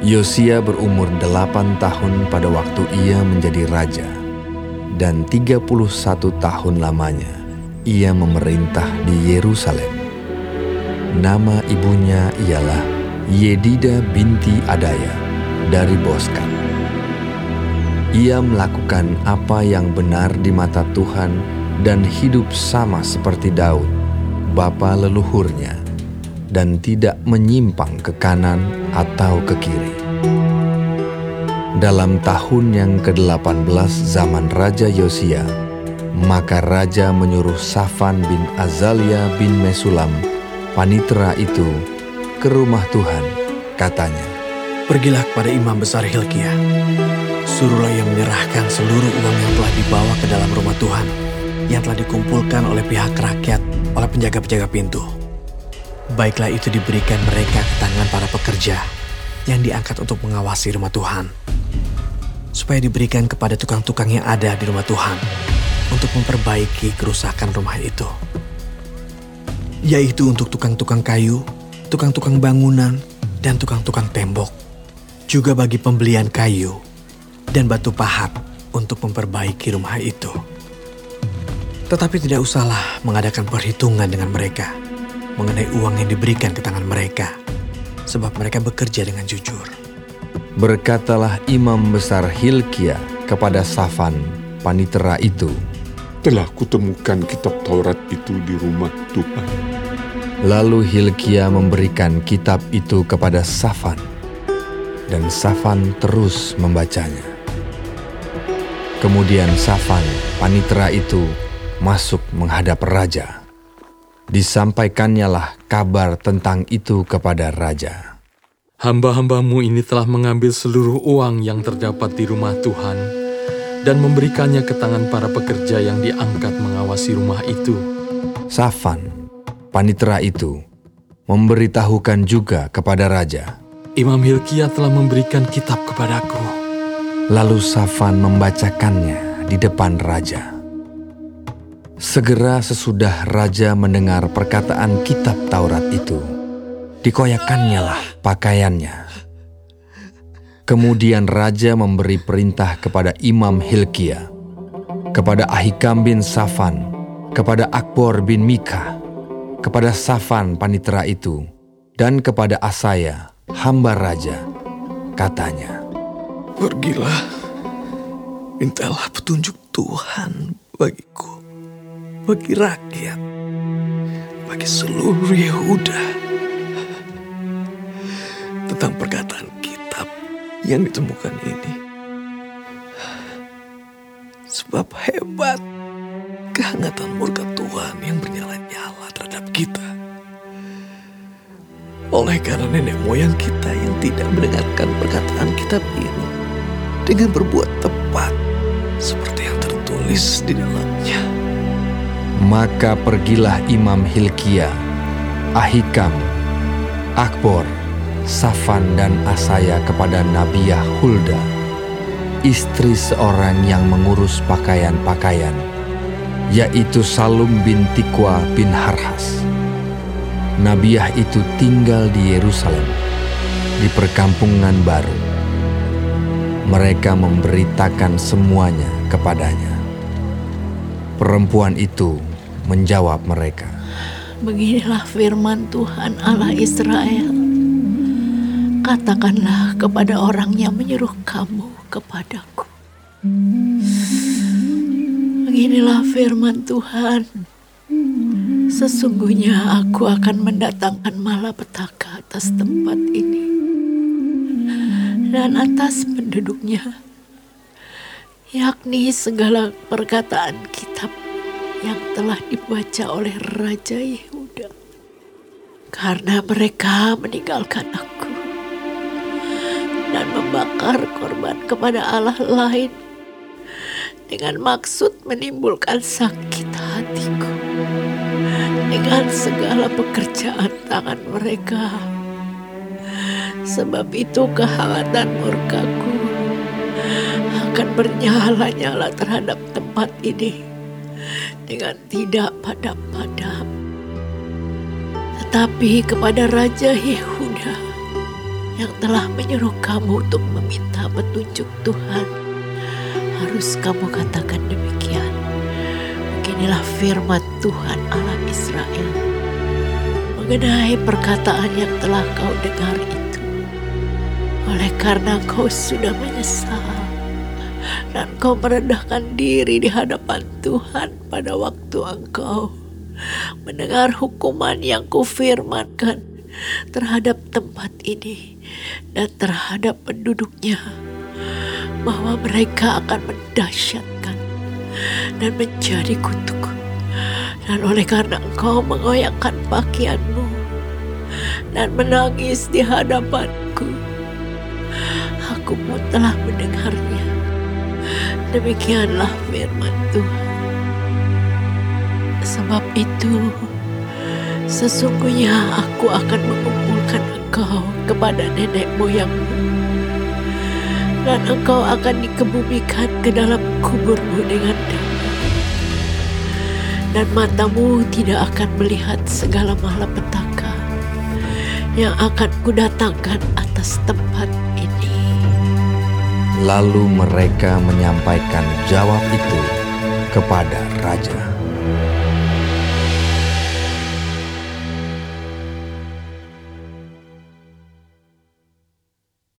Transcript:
Yosia berumur 8 tahun pada waktu ia menjadi raja, dan 31 tahun lamanya ia memerintah di Yerusalem. Nama ibunya ialah Yedida binti Adaya dari Boskan. Ia melakukan apa yang benar di mata Tuhan dan hidup sama seperti Daud, bapa leluhurnya dan tidak menyimpang ke kanan atau ke kiri. Dalam tahun yang ke-18 zaman Raja Yosia, maka Raja menyuruh Safan bin Azalia bin Mesulam, panitera itu, ke rumah Tuhan, katanya, Pergilah kepada imam besar Hilkiah, suruhlah ia menyerahkan seluruh uang yang telah dibawa ke dalam rumah Tuhan, yang telah dikumpulkan oleh pihak rakyat, oleh penjaga-penjaga pintu baiklah itu diberikan mereka ke tangan para pekerja yang diangkat untuk mengawasi rumah Tuhan. Supaya diberikan kepada tukang-tukang yang ada di rumah Tuhan untuk memperbaiki kerusakan rumah itu. Yaitu untuk tukang-tukang kayu, tukang-tukang bangunan, dan tukang-tukang tembok. Juga bagi pembelian kayu dan batu pahat untuk memperbaiki rumah itu. Tetapi tidak usahlah mengadakan perhitungan dengan mereka mengenai uang yang diberikan ke tangan mereka, sebab mereka bekerja dengan jujur. Berkatalah imam besar Hilkia kepada Safan, panitera itu, Telah kutemukan kitab Taurat itu di rumah Tuhan. Lalu Hilkia memberikan kitab itu kepada Safan, dan Safan terus membacanya. Kemudian Safan, panitera itu, masuk menghadap raja. Disampaikannya lah kabar tentang itu kepada raja. Hamba-hambamu ini telah mengambil seluruh uang yang terdapat di rumah Tuhan dan memberikannya ke tangan para pekerja yang diangkat mengawasi rumah itu. Safan, panitera itu, memberitahukan juga kepada raja. Imam Hilkiah telah memberikan kitab kepadaku. Lalu Safan membacakannya di depan raja. Segera sesudah raja mendengar perkataan kitab Taurat itu, dikoyakannya lah pakaiannya. Kemudian raja memberi perintah kepada Imam Hilkia, kepada Ahikam bin Safan, kepada Akbor bin Mika, kepada Safan panitera itu, dan kepada Asaya, hamba raja, katanya, Pergilah, mintalah petunjuk Tuhan bagiku bagi rakyat, bagi seluruh Yehuda tentang perkataan kitab yang ditemukan ini. Sebab hebat kehangatan murka Tuhan yang bernyala-nyala terhadap kita. Oleh karena nenek moyang kita yang tidak mendengarkan perkataan kitab ini dengan berbuat tepat seperti yang tertulis di dalamnya. Maka pergilah Imam Hilkia, Ahikam, Akbor, Safan dan Asaya kepada Nabiah Hulda, istri seorang yang mengurus pakaian-pakaian, yaitu Salum bin Tikwa bin Harhas. Nabiah itu tinggal di Yerusalem, di perkampungan baru. Mereka memberitakan semuanya kepadanya. Perempuan itu menjawab mereka. Beginilah firman Tuhan Allah Israel. Katakanlah kepada orang yang menyuruh kamu kepadaku. Beginilah firman Tuhan. Sesungguhnya aku akan mendatangkan malapetaka atas tempat ini dan atas penduduknya, yakni segala perkataan kitab yang telah dibaca oleh Raja Yehuda. Karena mereka meninggalkan aku dan membakar korban kepada Allah lain dengan maksud menimbulkan sakit hatiku dengan segala pekerjaan tangan mereka. Sebab itu kehangatan murkaku akan bernyala-nyala terhadap tempat ini dengan tidak padam-padam. Tetapi kepada Raja Yehuda yang telah menyuruh kamu untuk meminta petunjuk Tuhan, harus kamu katakan demikian. Beginilah firman Tuhan Allah Israel mengenai perkataan yang telah kau dengar itu. Oleh karena kau sudah menyesal dan kau merendahkan diri di hadapan Tuhan pada waktu engkau mendengar hukuman yang kufirmankan terhadap tempat ini dan terhadap penduduknya bahwa mereka akan mendahsyatkan dan menjadi kutuk. Dan oleh karena engkau mengoyakkan pakaianmu dan menangis di hadapanku, aku pun telah mendengarnya. Demikianlah firman Tuhan. Sebab itu, sesungguhnya aku akan mengumpulkan engkau kepada nenek moyangmu. Dan engkau akan dikebumikan ke dalam kuburmu dengan damai. Dan matamu tidak akan melihat segala malapetaka yang akan kudatangkan atas tempat. Lalu mereka menyampaikan jawab itu kepada raja.